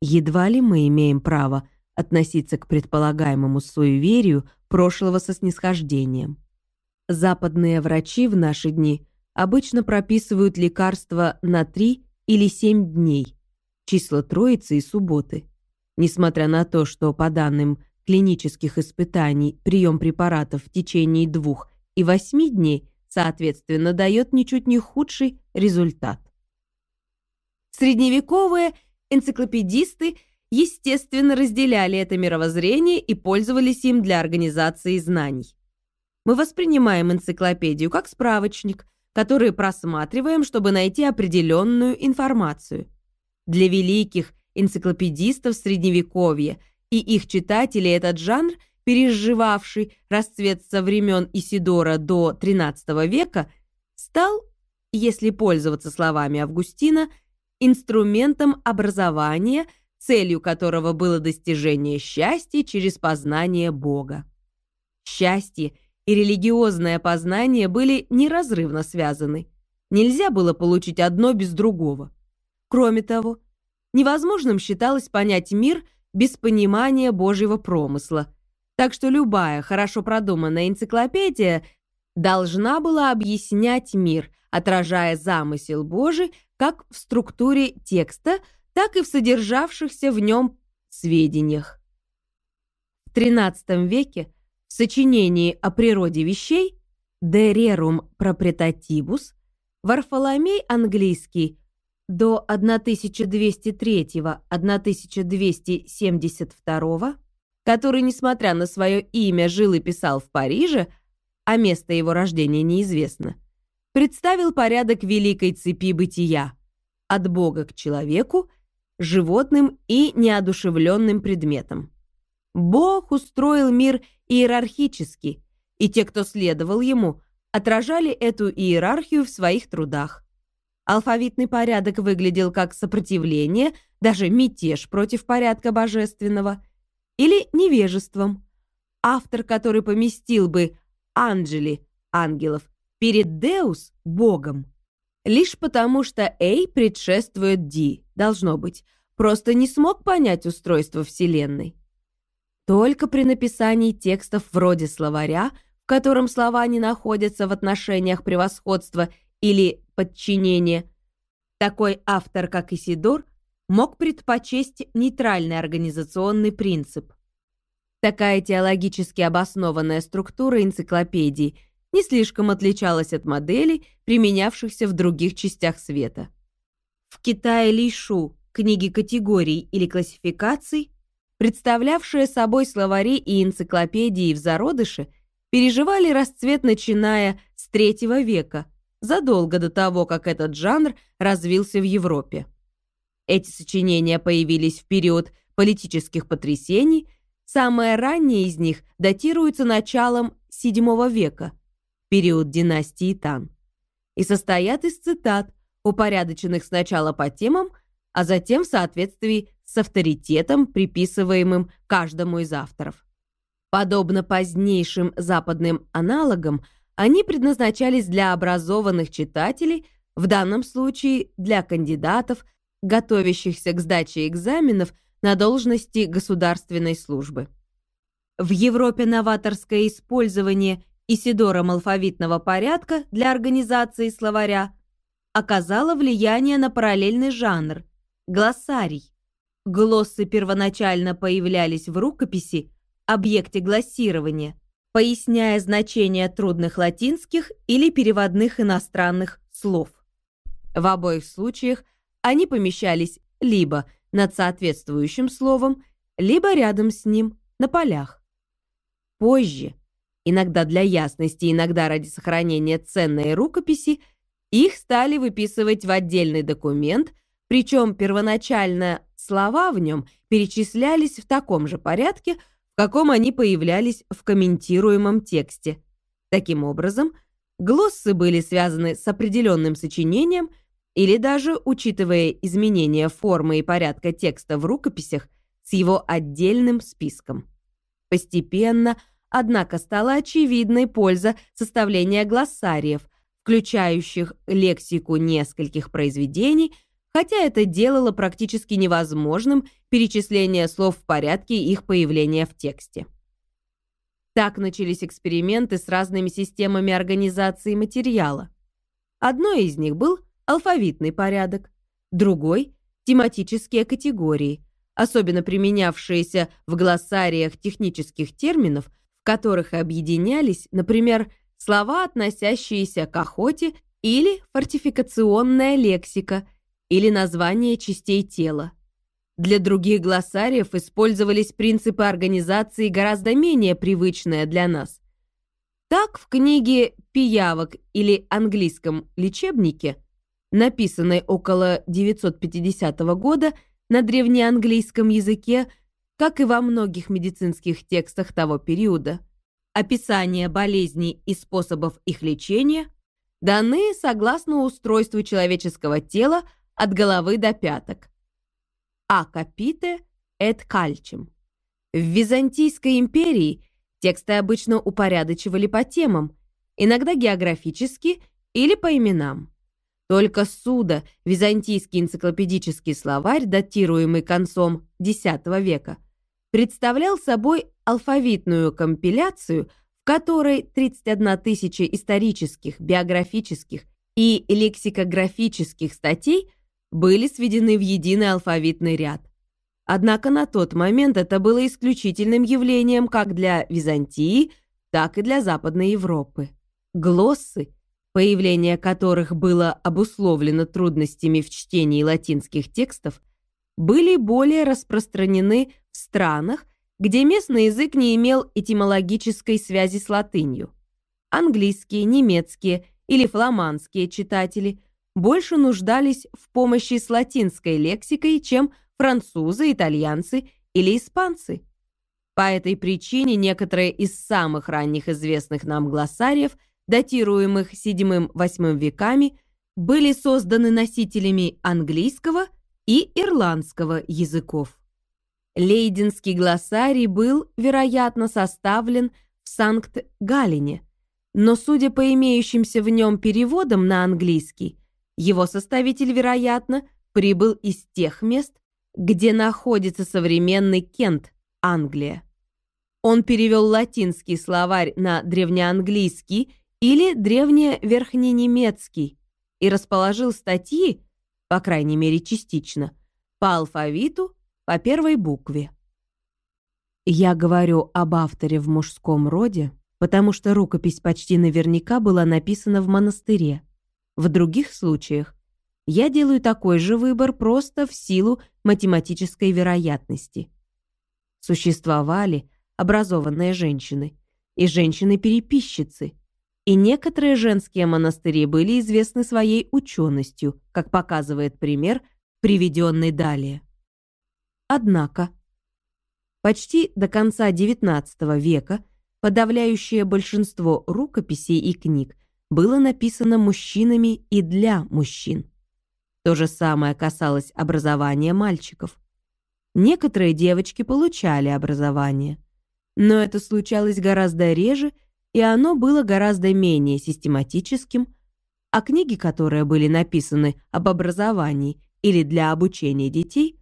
Едва ли мы имеем право относиться к предполагаемому суеверию прошлого со снисхождением. Западные врачи в наши дни обычно прописывают лекарства на 3 или 7 дней, числа Троицы и субботы. Несмотря на то, что по данным клинических испытаний прием препаратов в течение двух и восьми дней, соответственно, дает ничуть не худший результат. Средневековые энциклопедисты естественно разделяли это мировоззрение и пользовались им для организации знаний. Мы воспринимаем энциклопедию как справочник, который просматриваем, чтобы найти определенную информацию. Для великих энциклопедистов Средневековья и их читателей этот жанр, переживавший расцвет со времен Исидора до XIII века, стал, если пользоваться словами Августина, инструментом образования, целью которого было достижение счастья через познание Бога. Счастье и религиозное познание были неразрывно связаны. Нельзя было получить одно без другого. Кроме того, невозможным считалось понять мир без понимания Божьего промысла. Так что любая хорошо продуманная энциклопедия должна была объяснять мир, отражая замысел Божий как в структуре текста, так и в содержавшихся в нем сведениях. В XIII веке в сочинении о природе вещей «De rerum proprietatibus» Варфоломей английский до 1203-1272, который, несмотря на свое имя, жил и писал в Париже, а место его рождения неизвестно, представил порядок великой цепи бытия от Бога к человеку, животным и неодушевленным предметам. Бог устроил мир иерархически, и те, кто следовал ему, отражали эту иерархию в своих трудах. Алфавитный порядок выглядел как сопротивление, даже мятеж против порядка божественного, или невежеством. Автор, который поместил бы «анджели» — ангелов перед «деус» — Богом. Лишь потому, что «эй» предшествует «ди», должно быть, просто не смог понять устройство Вселенной. Только при написании текстов вроде словаря, в котором слова не находятся в отношениях превосходства или подчинение. Такой автор, как Исидор, мог предпочесть нейтральный организационный принцип. Такая теологически обоснованная структура энциклопедии не слишком отличалась от моделей, применявшихся в других частях света. В Китае Лишу книги категорий или классификаций, представлявшие собой словари и энциклопедии в зародыше, переживали расцвет начиная с III века – задолго до того, как этот жанр развился в Европе. Эти сочинения появились в период политических потрясений, самое раннее из них датируется началом VII века, период династии Тан, и состоят из цитат, упорядоченных сначала по темам, а затем в соответствии с авторитетом, приписываемым каждому из авторов. Подобно позднейшим западным аналогам – они предназначались для образованных читателей, в данном случае для кандидатов, готовящихся к сдаче экзаменов на должности государственной службы. В Европе новаторское использование Исидором алфавитного порядка для организации словаря оказало влияние на параллельный жанр – глоссарий. Глоссы первоначально появлялись в рукописи, объекте глоссирования – поясняя значение трудных латинских или переводных иностранных слов. В обоих случаях они помещались либо над соответствующим словом, либо рядом с ним, на полях. Позже, иногда для ясности, иногда ради сохранения ценной рукописи, их стали выписывать в отдельный документ, причем первоначально слова в нем перечислялись в таком же порядке, каком они появлялись в комментируемом тексте. Таким образом, глоссы были связаны с определенным сочинением или даже, учитывая изменения формы и порядка текста в рукописях, с его отдельным списком. Постепенно, однако, стала очевидной польза составления глоссариев, включающих лексику нескольких произведений, хотя это делало практически невозможным перечисление слов в порядке их появления в тексте. Так начались эксперименты с разными системами организации материала. Одной из них был алфавитный порядок, другой — тематические категории, особенно применявшиеся в глоссариях технических терминов, в которых объединялись, например, слова, относящиеся к охоте или фортификационная лексика, или название частей тела. Для других глоссариев использовались принципы организации гораздо менее привычные для нас. Так, в книге «Пиявок» или английском лечебнике, написанной около 950 года на древнеанглийском языке, как и во многих медицинских текстах того периода, описание болезней и способов их лечения даны согласно устройству человеческого тела от головы до пяток. А капите эт кальчим. В Византийской империи тексты обычно упорядочивали по темам, иногда географически или по именам. Только Суда, византийский энциклопедический словарь, датируемый концом X века, представлял собой алфавитную компиляцию, в которой 31 тысяча исторических, биографических и лексикографических статей были сведены в единый алфавитный ряд. Однако на тот момент это было исключительным явлением как для Византии, так и для Западной Европы. Глоссы, появление которых было обусловлено трудностями в чтении латинских текстов, были более распространены в странах, где местный язык не имел этимологической связи с латынью. Английские, немецкие или фламандские читатели больше нуждались в помощи с латинской лексикой, чем французы, итальянцы или испанцы. По этой причине некоторые из самых ранних известных нам глоссариев, датируемых VII-VIII веками, были созданы носителями английского и ирландского языков. Лейденский глоссарий был, вероятно, составлен в Санкт-Галине, но, судя по имеющимся в нем переводам на английский, его составитель, вероятно, прибыл из тех мест, где находится современный Кент, Англия. Он перевел латинский словарь на древнеанглийский или древневерхненемецкий и расположил статьи, по крайней мере частично, по алфавиту по первой букве. Я говорю об авторе в мужском роде, потому что рукопись почти наверняка была написана в монастыре. В других случаях я делаю такой же выбор просто в силу математической вероятности. Существовали образованные женщины и женщины-переписчицы, и некоторые женские монастыри были известны своей ученостью, как показывает пример, приведенный далее. Однако, почти до конца XIX века подавляющее большинство рукописей и книг было написано мужчинами и для мужчин. То же самое касалось образования мальчиков. Некоторые девочки получали образование, но это случалось гораздо реже, и оно было гораздо менее систематическим, а книги, которые были написаны об образовании или для обучения детей,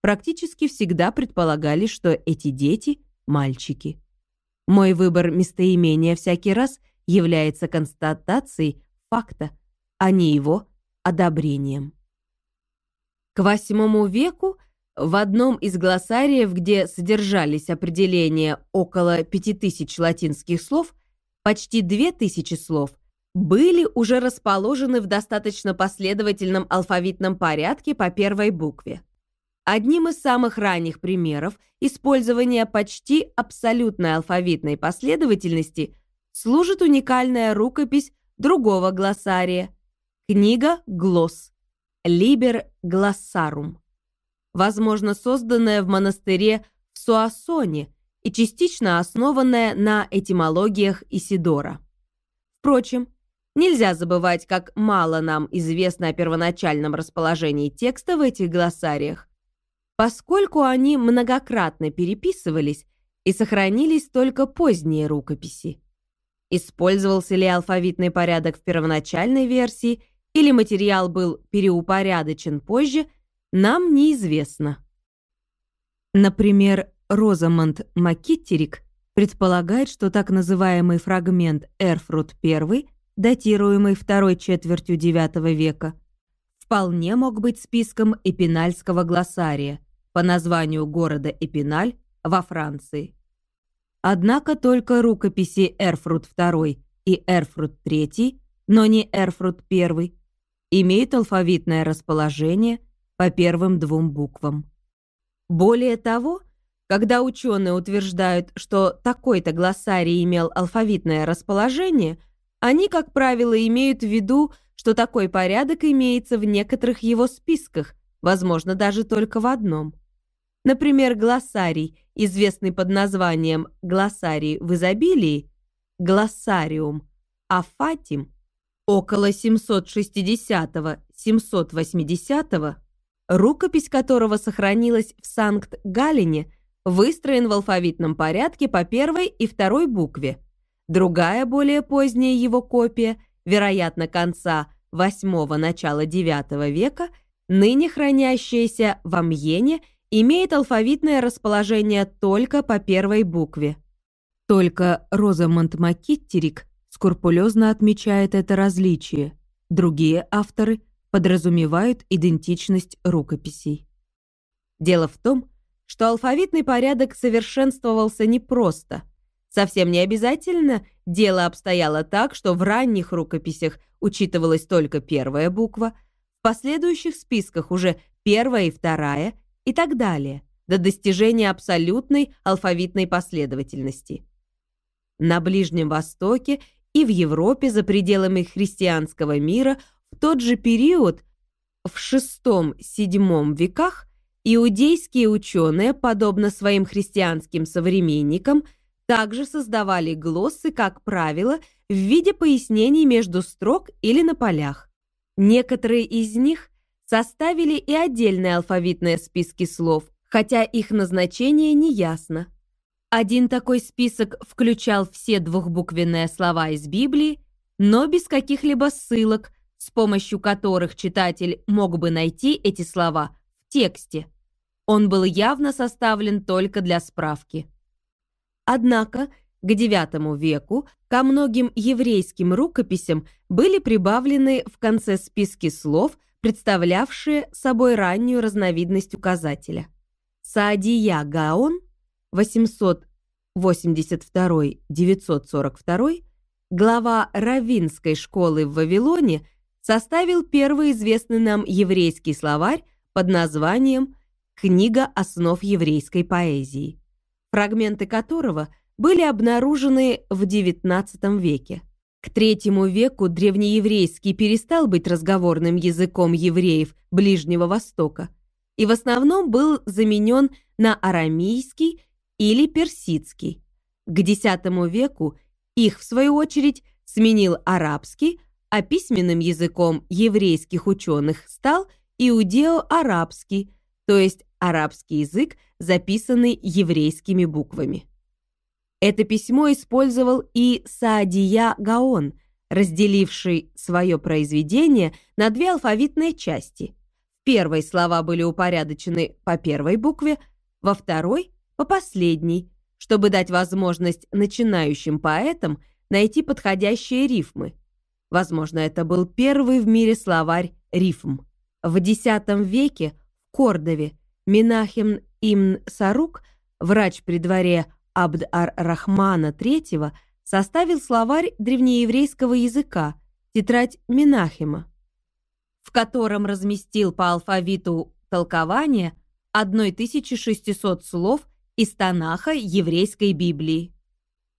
практически всегда предполагали, что эти дети – мальчики. Мой выбор местоимения всякий раз является констатацией факта, а не его одобрением. К VIII веку в одном из глоссариев, где содержались определения около 5000 латинских слов, почти 2000 слов были уже расположены в достаточно последовательном алфавитном порядке по первой букве. Одним из самых ранних примеров использования почти абсолютной алфавитной последовательности служит уникальная рукопись другого глоссария – книга «Глосс» «Либер Глоссарум», возможно, созданная в монастыре в Суассоне и частично основанная на этимологиях Исидора. Впрочем, нельзя забывать, как мало нам известно о первоначальном расположении текста в этих глоссариях, поскольку они многократно переписывались и сохранились только поздние рукописи. Использовался ли алфавитный порядок в первоначальной версии или материал был переупорядочен позже, нам неизвестно. Например, Розамонд Маккиттерик предполагает, что так называемый фрагмент Эрфрут I, датируемый второй четвертью IX века, вполне мог быть списком эпинальского глоссария по названию города Эпиналь во Франции. Однако только рукописи Эрфрут II и Эрфрут III, но не Эрфрут I, имеют алфавитное расположение по первым двум буквам. Более того, когда ученые утверждают, что такой-то глоссарий имел алфавитное расположение, они, как правило, имеют в виду, что такой порядок имеется в некоторых его списках, возможно, даже только в одном. Например, глоссарий, известный под названием «глоссарий в изобилии», «глоссариум», «афатим», около 760-780, рукопись которого сохранилась в Санкт-Галлене, выстроен в алфавитном порядке по первой и второй букве. Другая, более поздняя его копия – вероятно, конца VIII – начала IX века, ныне хранящаяся в Амьене, имеет алфавитное расположение только по первой букве. Только Розамонд Маккиттерик скрупулезно отмечает это различие. Другие авторы подразумевают идентичность рукописей. Дело в том, что алфавитный порядок совершенствовался не просто – Совсем не обязательно дело обстояло так, что в ранних рукописях учитывалась только первая буква, в последующих списках уже первая и вторая и так далее, до достижения абсолютной алфавитной последовательности. На Ближнем Востоке и в Европе за пределами христианского мира в тот же период, в VI-VII веках, иудейские ученые, подобно своим христианским современникам, также создавали глоссы, как правило, в виде пояснений между строк или на полях. Некоторые из них составили и отдельные алфавитные списки слов, хотя их назначение не ясно. Один такой список включал все двухбуквенные слова из Библии, но без каких-либо ссылок, с помощью которых читатель мог бы найти эти слова тексте. Он был явно составлен только для справки. Однако к IX веку ко многим еврейским рукописям были прибавлены в конце списки слов, представлявшие собой раннюю разновидность указателя. Саадия Гаон 882-942, глава Равинской школы в Вавилоне, составил первый известный нам еврейский словарь под названием «Книга основ еврейской поэзии» фрагменты которого были обнаружены в XIX веке. К третьему веку древнееврейский перестал быть разговорным языком евреев Ближнего Востока и в основном был заменен на арамейский или персидский. К X веку их, в свою очередь, сменил арабский, а письменным языком еврейских ученых стал иудео-арабский, то есть арабский язык, записанный еврейскими буквами. Это письмо использовал и Саадия Гаон, разделивший свое произведение на две алфавитные части. В первой слова были упорядочены по первой букве, во второй — по последней, чтобы дать возможность начинающим поэтам найти подходящие рифмы. Возможно, это был первый в мире словарь рифм. В X веке в Кордове Минахим Имн Сарук, врач при дворе Абд-ар-Рахмана III, составил словарь древнееврейского языка, тетрадь Минахима, в котором разместил по алфавиту толкования 1600 слов из Танаха еврейской Библии.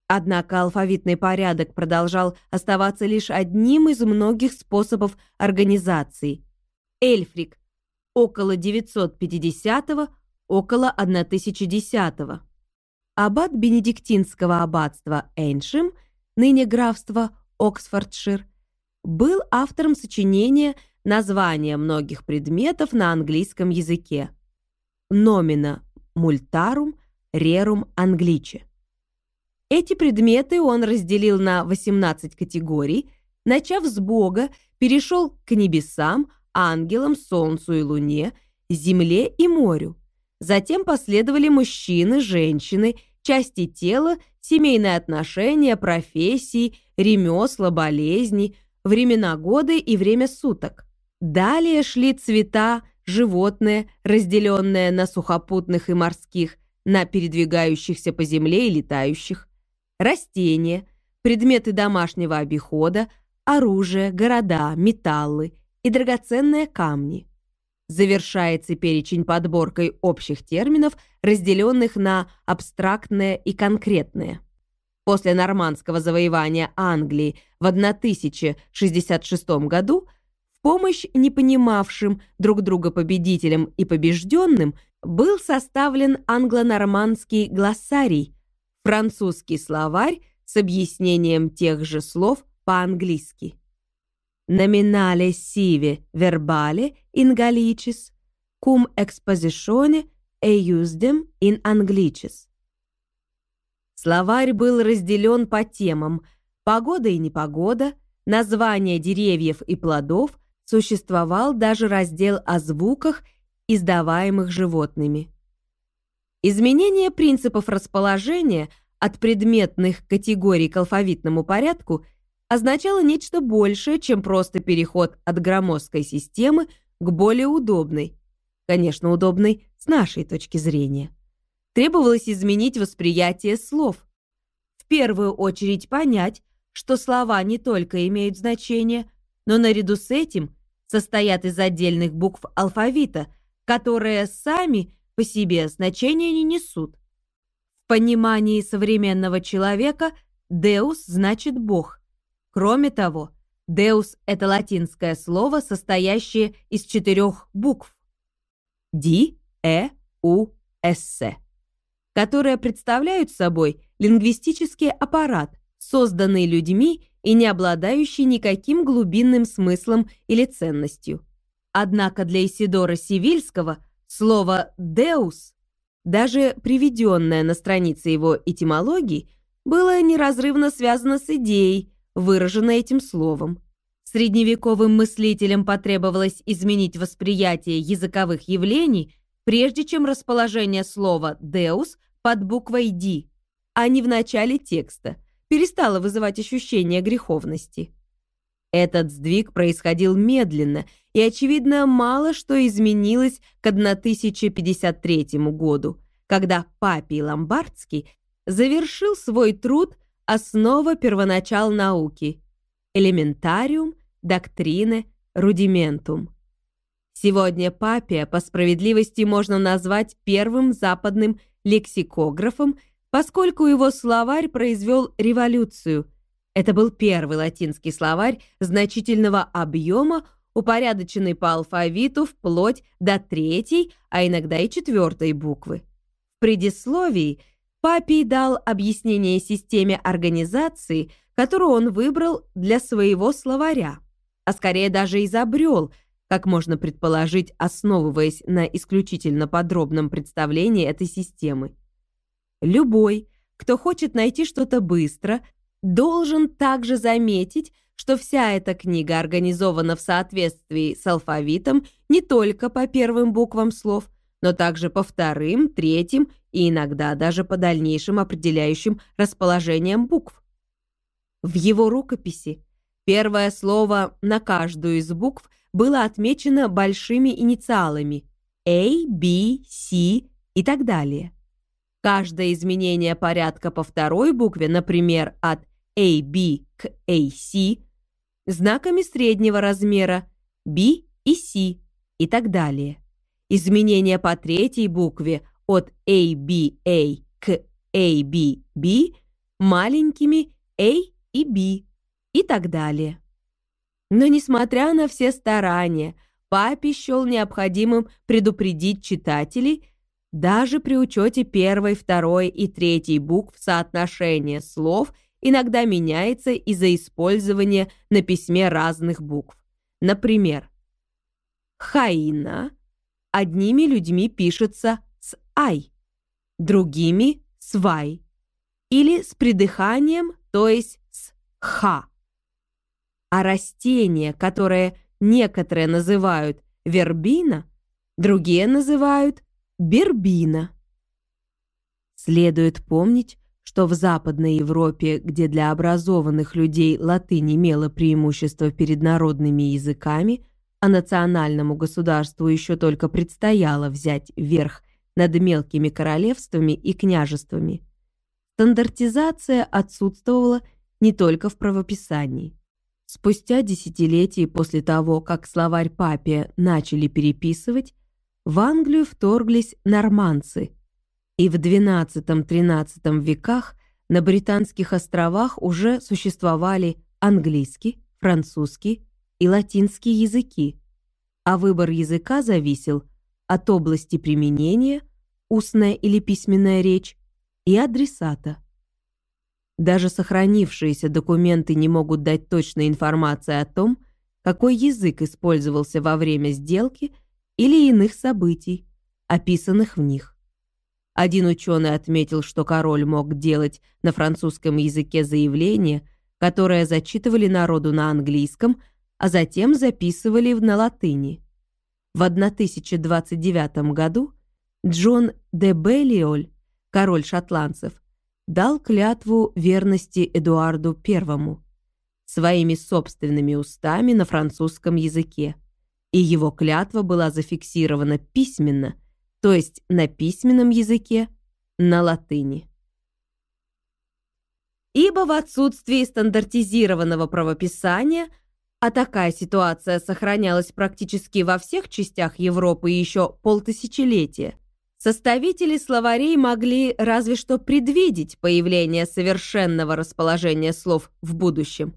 Однако алфавитный порядок продолжал оставаться лишь одним из многих способов организации. Эльфрик около 950-го, около 1010-го. Аббат Бенедиктинского аббатства Эйншим, ныне графство Оксфордшир, был автором сочинения названия многих предметов на английском языке. Номина мультарум рерум англиче. Эти предметы он разделил на 18 категорий, начав с Бога, перешел к небесам, ангелам, солнцу и луне, земле и морю. Затем последовали мужчины, женщины, части тела, семейные отношения, профессии, ремесла, болезни, времена года и время суток. Далее шли цвета, животные, разделенные на сухопутных и морских, на передвигающихся по земле и летающих, растения, предметы домашнего обихода, оружие, города, металлы и драгоценные камни. Завершается перечень подборкой общих терминов, разделенных на абстрактные и конкретные. После нормандского завоевания Англии в 1066 году в помощь непонимавшим друг друга победителям и побежденным был составлен англо-нормандский глоссарий, французский словарь с объяснением тех же слов по-английски. Номинале сиве вербале ингаличис, cum expositione eusdem in. Словарь был разделен по темам «Погода и непогода», «Названия деревьев и плодов», существовал даже раздел о звуках, издаваемых животными. Изменение принципов расположения от предметных категорий к алфавитному порядку означало нечто большее, чем просто переход от громоздкой системы к более удобной, конечно, удобной с нашей точки зрения. Требовалось изменить восприятие слов. В первую очередь понять, что слова не только имеют значение, но наряду с этим состоят из отдельных букв алфавита, которые сами по себе значения не несут. В понимании современного человека «деус» значит «бог». Кроме того, «деус» — это латинское слово, состоящее из четырех букв «ди», «э», «у», «эссе», которые представляют собой лингвистический аппарат, созданный людьми и не обладающий никаким глубинным смыслом или ценностью. Однако для Исидора Сивильского слово «деус», даже приведенное на странице его этимологии, было неразрывно связано с идеей, выраженной этим словом. Средневековым мыслителям потребовалось изменить восприятие языковых явлений, прежде чем расположение слова «деус» под буквой «ди», а не в начале текста, перестало вызывать ощущение греховности. Этот сдвиг происходил медленно, и, очевидно, мало что изменилось к 1053 году, когда Папий Ломбардский завершил свой труд «Основа первоначал науки» «Элементариум, доктрины, рудиментум». Сегодня Папия по справедливости можно назвать первым западным лексикографом, поскольку его словарь произвел революцию. Это был первый латинский словарь значительного объема, упорядоченный по алфавиту вплоть до третьей, а иногда и четвертой буквы. В предисловии Папий дал объяснение системе организации, которую он выбрал для своего словаря, а скорее даже изобрел, как можно предположить, основываясь на исключительно подробном представлении этой системы. Любой, кто хочет найти что-то быстро, должен также заметить, что вся эта книга организована в соответствии с алфавитом не только по первым буквам слов, но также по вторым, третьим и иногда даже по дальнейшим определяющим расположениям букв. В его рукописи первое слово на каждую из букв было отмечено большими инициалами A, B, C и так далее. Каждое изменение порядка по второй букве, например, от AB к AC, знаками среднего размера B и C и так далее. Изменения по третьей букве от ABA к ABB маленькими A и B и так далее. Но несмотря на все старания, папе счел необходимым предупредить читателей, даже при учете первой, второй и третьей букв соотношение слов иногда меняется из-за использования на письме разных букв. Например, «хаина» одними людьми пишется с «ай», другими — с «вай», или с придыханием, то есть с «ха». а растение, которое некоторые называют вербина, другие называют бербина. Следует помнить, что в Западной Европе, где для образованных людей латынь имела преимущество перед народными языками, а национальному государству еще только предстояло взять верх над мелкими королевствами и княжествами, стандартизация отсутствовала не только в правописании. Спустя десятилетия после того, как словарь Папия начали переписывать, в Англию вторглись норманцы – и в XII-XIII веках на Британских островах уже существовали английский, французский и латинский языки, а выбор языка зависел от области применения, устная или письменная речь, и адресата. Даже сохранившиеся документы не могут дать точной информации о том, какой язык использовался во время сделки или иных событий, описанных в них. Один ученый отметил, что король мог делать на французском языке заявления, которые зачитывали народу на английском, а затем записывали на латыни. В 1029 году Джон де Беллиоль, король шотландцев, дал клятву верности Эдуарду I своими собственными устами на французском языке, и его клятва была зафиксирована письменно – то есть на письменном языке, на латыни. Ибо в отсутствии стандартизированного правописания, а такая ситуация сохранялась практически во всех частях Европы еще полтысячелетия, составители словарей могли разве что предвидеть появление совершенного расположения слов в будущем.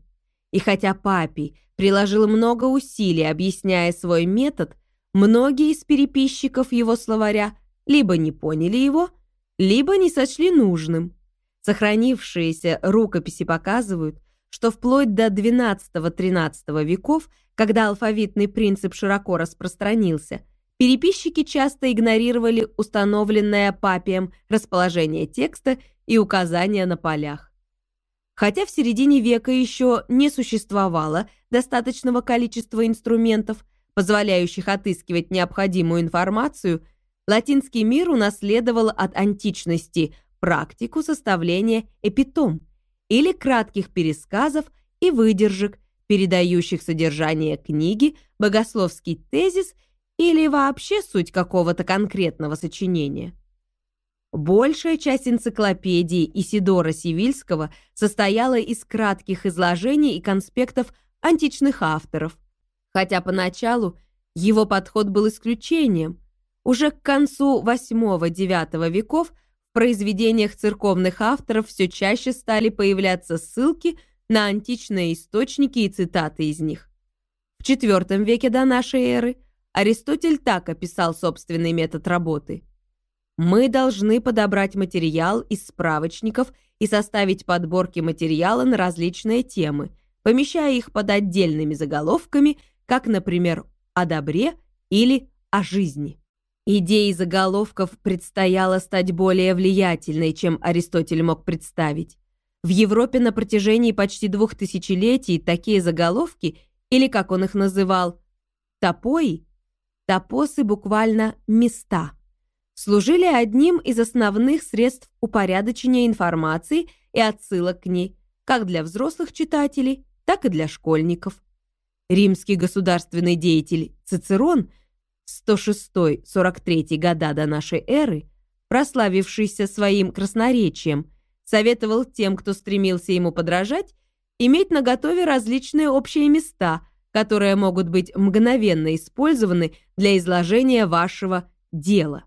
И хотя Папий приложил много усилий, объясняя свой метод, Многие из переписчиков его словаря либо не поняли его, либо не сочли нужным. Сохранившиеся рукописи показывают, что вплоть до XII-XIII веков, когда алфавитный принцип широко распространился, переписчики часто игнорировали установленное папием расположение текста и указания на полях. Хотя в середине века еще не существовало достаточного количества инструментов, позволяющих отыскивать необходимую информацию, латинский мир унаследовал от античности практику составления эпитом или кратких пересказов и выдержек, передающих содержание книги, богословский тезис или вообще суть какого-то конкретного сочинения. Большая часть энциклопедии Исидора Сивильского состояла из кратких изложений и конспектов античных авторов, хотя поначалу его подход был исключением. Уже к концу VIII-IX веков произведениях церковных авторов все чаще стали появляться ссылки на античные источники и цитаты из них. В IV веке до нашей эры Аристотель так описал собственный метод работы. «Мы должны подобрать материал из справочников и составить подборки материала на различные темы, помещая их под отдельными заголовками – как, например, о добре или о жизни. Идеей заголовков предстояло стать более влиятельной, чем Аристотель мог представить. В Европе на протяжении почти двух тысячелетий такие заголовки, или как он их называл, топои, топосы буквально «места», служили одним из основных средств упорядочения информации и отсылок к ней, как для взрослых читателей, так и для школьников. Римский государственный деятель Цицерон 106-43 года до нашей эры, прославившийся своим красноречием, советовал тем, кто стремился ему подражать, иметь наготове различные общие места, которые могут быть мгновенно использованы для изложения вашего дела.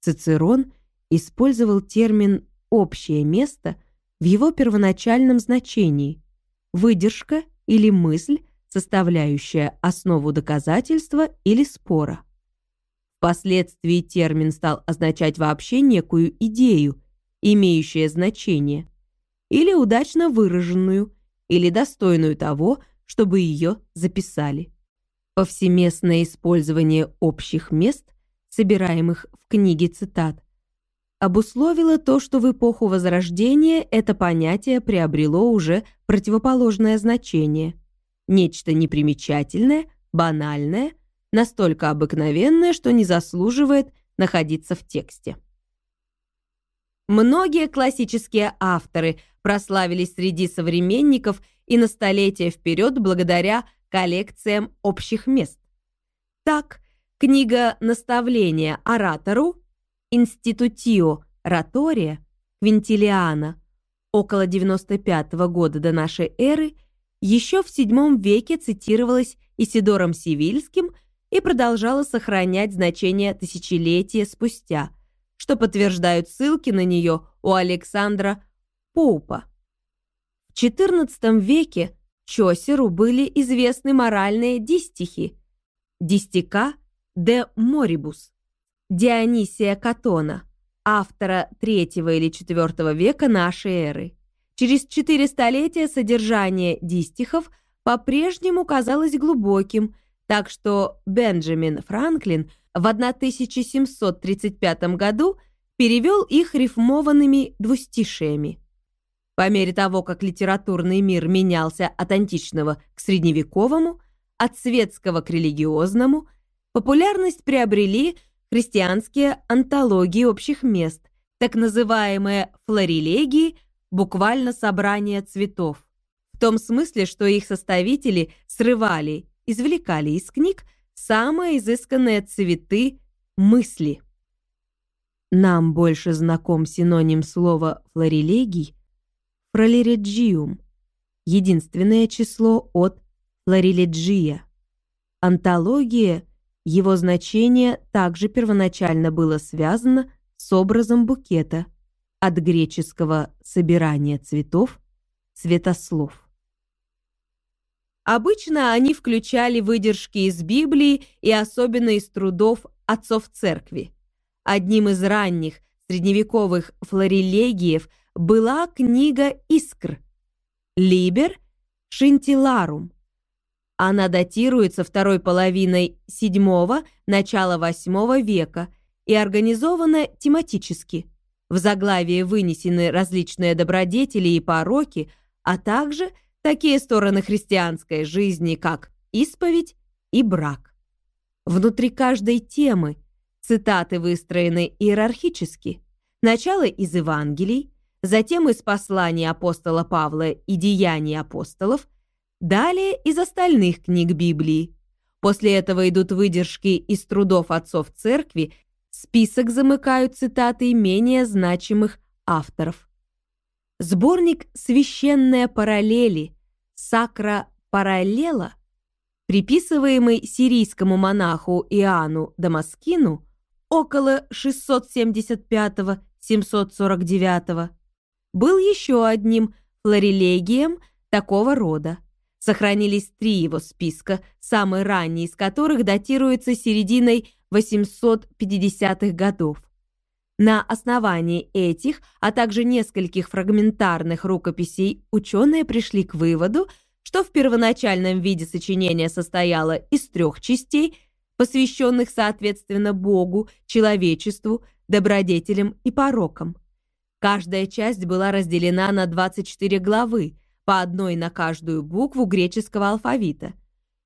Цицерон использовал термин «общее место» в его первоначальном значении – выдержка или мысль, составляющая основу доказательства или спора. Впоследствии термин стал означать вообще некую идею, имеющую значение, или удачно выраженную, или достойную того, чтобы ее записали. Повсеместное использование общих мест, собираемых в книге цитат, обусловило то, что в эпоху Возрождения это понятие приобрело уже противоположное значение. Нечто непримечательное, банальное, настолько обыкновенное, что не заслуживает находиться в тексте. Многие классические авторы прославились среди современников и на столетия вперед благодаря коллекциям общих мест. Так, книга «Наставление оратору» «Институтио Ратория» Квинтилиана около 95 года до нашей эры еще в VII веке цитировалась Исидором Сивильским и продолжала сохранять значение тысячелетия спустя, что подтверждают ссылки на нее у Александра Поупа. В XIV веке Чосеру были известны моральные дистихи, дистика де морибус, Дионисия Катона, автора III или IV века нашей эры. Через четыре столетия содержание дистихов по-прежнему казалось глубоким, так что Бенджамин Франклин в 1735 году перевел их рифмованными двустишиями. По мере того, как литературный мир менялся от античного к средневековому, от светского к религиозному, популярность приобрели христианские антологии общих мест, так называемые флорилегии, буквально собрание цветов. В том смысле, что их составители срывали, извлекали из книг самые изысканные цветы мысли. Нам больше знаком синоним слова «флорилегий» фролериджиум, единственное число от флориледжия. Антология, его значение также первоначально было связано с образом букета, от греческого «собирание цветов» — «цветослов». Обычно они включали выдержки из Библии и особенно из трудов отцов церкви. Одним из ранних средневековых флорелегиев – была книга «Искр» «Либер Шинтиларум». Она датируется второй половиной VII – начала VIII века и организована тематически. В заглавии вынесены различные добродетели и пороки, а также такие стороны христианской жизни, как исповедь и брак. Внутри каждой темы цитаты выстроены иерархически. Начало из Евангелий, затем из посланий апостола Павла и деяний апостолов, далее из остальных книг Библии. После этого идут выдержки из трудов отцов церкви, список замыкают цитаты менее значимых авторов. Сборник «Священные параллели» Сакра Параллела, приписываемый сирийскому монаху Иоанну Дамаскину около 675-749 был еще одним флорелегием такого рода. Сохранились три его списка, самый ранний из которых датируется серединой 850-х годов. На основании этих, а также нескольких фрагментарных рукописей ученые пришли к выводу, что в первоначальном виде сочинение состояло из трех частей, посвященных соответственно Богу, человечеству, добродетелям и порокам. Каждая часть была разделена на 24 главы, по одной на каждую букву греческого алфавита.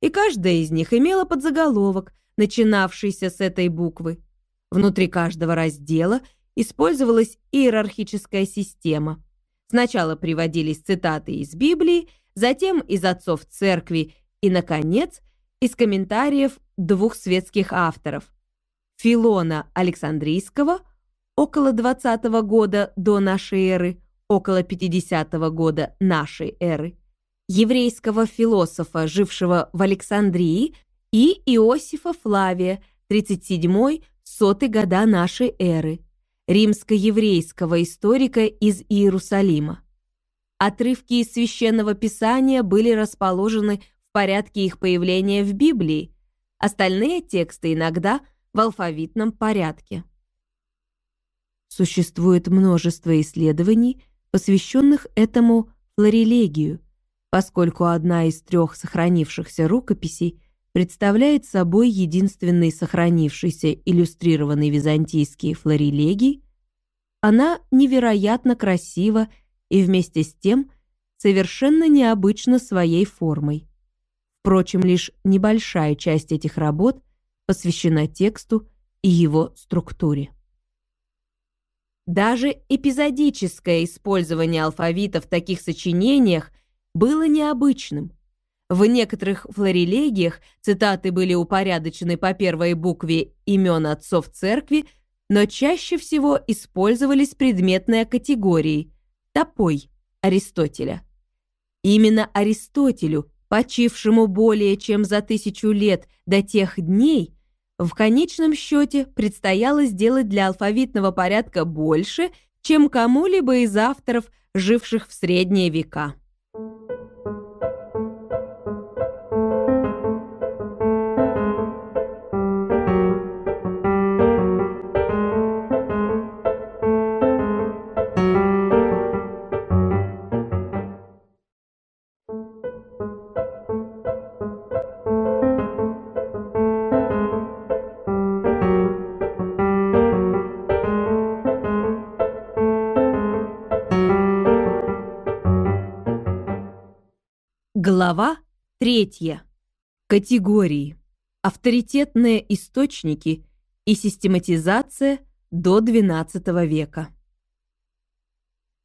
И каждая из них имела подзаголовок, начинавшийся с этой буквы. Внутри каждого раздела использовалась иерархическая система. Сначала приводились цитаты из Библии, затем из отцов церкви и, наконец, из комментариев двух светских авторов – Филона Александрийского – около 20 -го года до нашей эры, около 50 -го года нашей эры, еврейского философа, жившего в Александрии, и Иосифа Флавия, 37-100 года нашей эры, римско-еврейского историка из Иерусалима. Отрывки из Священного Писания были расположены в порядке их появления в Библии, остальные тексты иногда в алфавитном порядке. Существует множество исследований, посвященных этому флорелегию, поскольку одна из трех сохранившихся рукописей представляет собой единственный сохранившийся иллюстрированный византийский флорелегий, Она невероятно красива и вместе с тем совершенно необычна своей формой. Впрочем, лишь небольшая часть этих работ посвящена тексту и его структуре. Даже эпизодическое использование алфавита в таких сочинениях было необычным. В некоторых флорелегиях цитаты были упорядочены по первой букве имен отцов церкви, но чаще всего использовались предметные категории «топой» Аристотеля. Именно Аристотелю, почившему более чем за тысячу лет до тех дней, в конечном счете предстояло сделать для алфавитного порядка больше, чем кому-либо из авторов, живших в средние века. Глава третья. Категории. Авторитетные источники и систематизация до XII века.